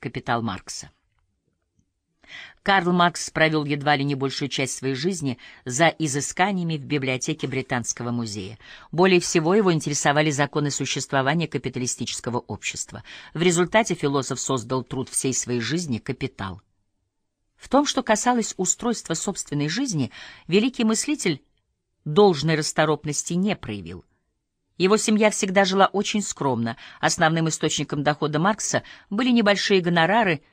Капитал Маркса. Карл Маркс провел едва ли не большую часть своей жизни за изысканиями в библиотеке Британского музея. Более всего его интересовали законы существования капиталистического общества. В результате философ создал труд всей своей жизни «Капитал». В том, что касалось устройства собственной жизни, великий мыслитель должной расторопности не проявил. Его семья всегда жила очень скромно. Основным источником дохода Маркса были небольшие гонорары –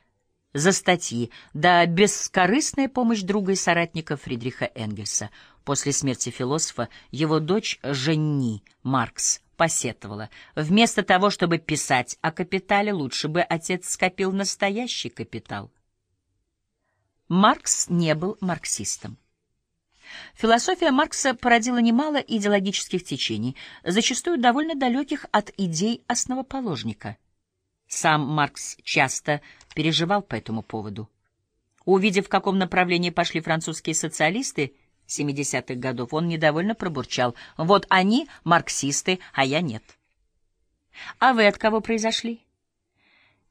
за статьи, да бескорыстная помощь друга и соратника Фридриха Энгельса. После смерти философа его дочь Женни Маркс посетовала. Вместо того, чтобы писать о капитале, лучше бы отец скопил настоящий капитал. Маркс не был марксистом. Философия Маркса породила немало идеологических течений, зачастую довольно далеких от идей основоположника — сам Маркс часто переживал по этому поводу. Увидев, в каком направлении пошли французские социалисты 70-х годов, он недовольно пробурчал. «Вот они, марксисты, а я нет». «А вы от кого произошли?»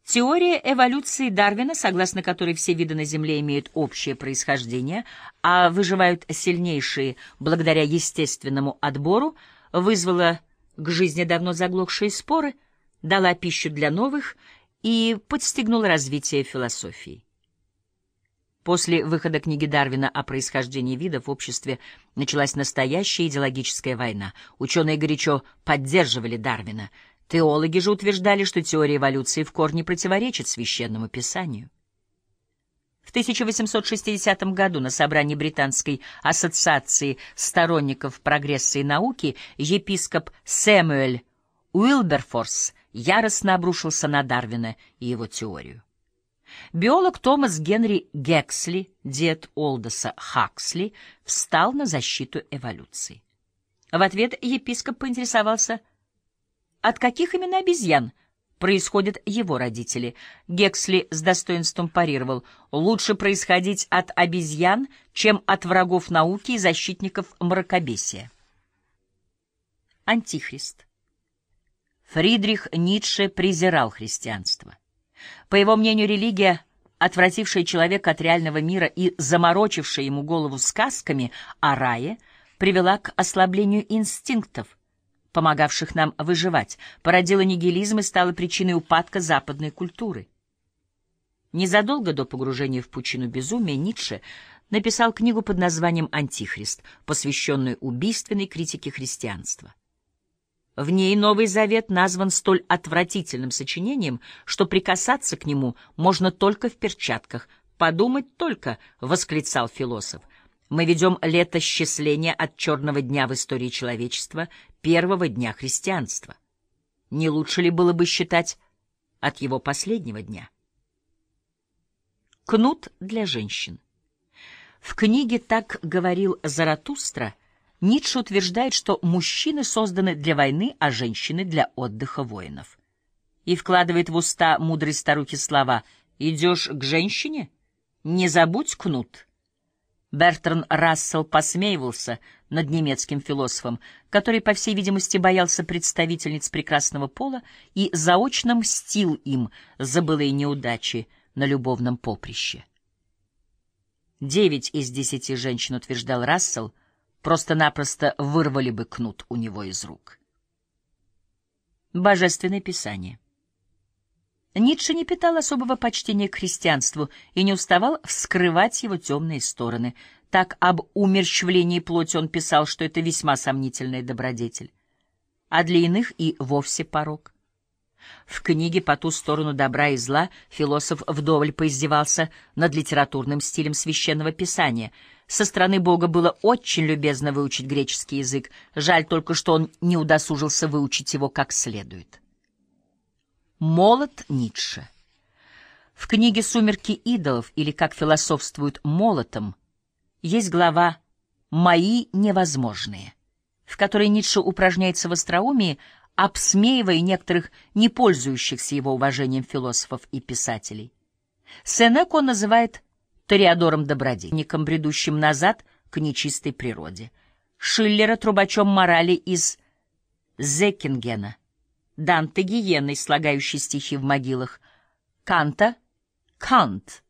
Теория эволюции Дарвина, согласно которой все виды на Земле имеют общее происхождение, а выживают сильнейшие благодаря естественному отбору, вызвала к жизни давно заглохшие споры — дала пищу для новых и подстегнула развитие философии. После выхода книги Дарвина о происхождении видов в обществе началась настоящая идеологическая война. Ученые горячо поддерживали Дарвина. Теологи же утверждали, что теория эволюции в корне противоречит священному писанию. В 1860 году на собрании Британской ассоциации сторонников прогресса и науки епископ Сэмюэль Уилберфорс яростно обрушился на Дарвина и его теорию. Биолог Томас Генри Гексли, дед Олдоса Хаксли, встал на защиту эволюции. В ответ епископ поинтересовался, от каких именно обезьян происходят его родители. Гексли с достоинством парировал, лучше происходить от обезьян, чем от врагов науки и защитников мракобесия. Антихрист Фридрих Ницше презирал христианство. По его мнению, религия, отвратившая человека от реального мира и заморочившая ему голову сказками о рае, привела к ослаблению инстинктов, помогавших нам выживать, породила нигилизм и стала причиной упадка западной культуры. Незадолго до погружения в пучину безумия Ницше написал книгу под названием «Антихрист», посвященную убийственной критике христианства. В ней Новый Завет назван столь отвратительным сочинением, что прикасаться к нему можно только в перчатках. «Подумать только», — восклицал философ. «Мы ведем летосчисление от черного дня в истории человечества, первого дня христианства. Не лучше ли было бы считать от его последнего дня?» Кнут для женщин. В книге «Так говорил Заратустра» Ницше утверждает, что мужчины созданы для войны, а женщины — для отдыха воинов. И вкладывает в уста мудрой старухи слова «Идешь к женщине? Не забудь кнут». Бертран Рассел посмеивался над немецким философом, который, по всей видимости, боялся представительниц прекрасного пола и заочно мстил им за былые неудачи на любовном поприще. Девять из десяти женщин, утверждал Рассел, — просто-напросто вырвали бы кнут у него из рук. Божественное Писание Ницше не питал особого почтения к христианству и не уставал вскрывать его темные стороны. Так об умерщвлении плоти он писал, что это весьма сомнительная добродетель, а для иных и вовсе порок. В книге «По ту сторону добра и зла» философ вдоволь поиздевался над литературным стилем священного писания — со стороны Бога было очень любезно выучить греческий язык, жаль только, что он не удосужился выучить его как следует. Молот Ницше В книге «Сумерки идолов» или «Как философствуют молотом» есть глава «Мои невозможные», в которой Ницше упражняется в остроумии, обсмеивая некоторых не пользующихся его уважением философов и писателей. Сенек он называет Тореадором добродетельником, бредущим назад к нечистой природе. Шиллера трубачом морали из Зекингена, Данте гиеной, слагающей стихи в могилах, Канта? Кант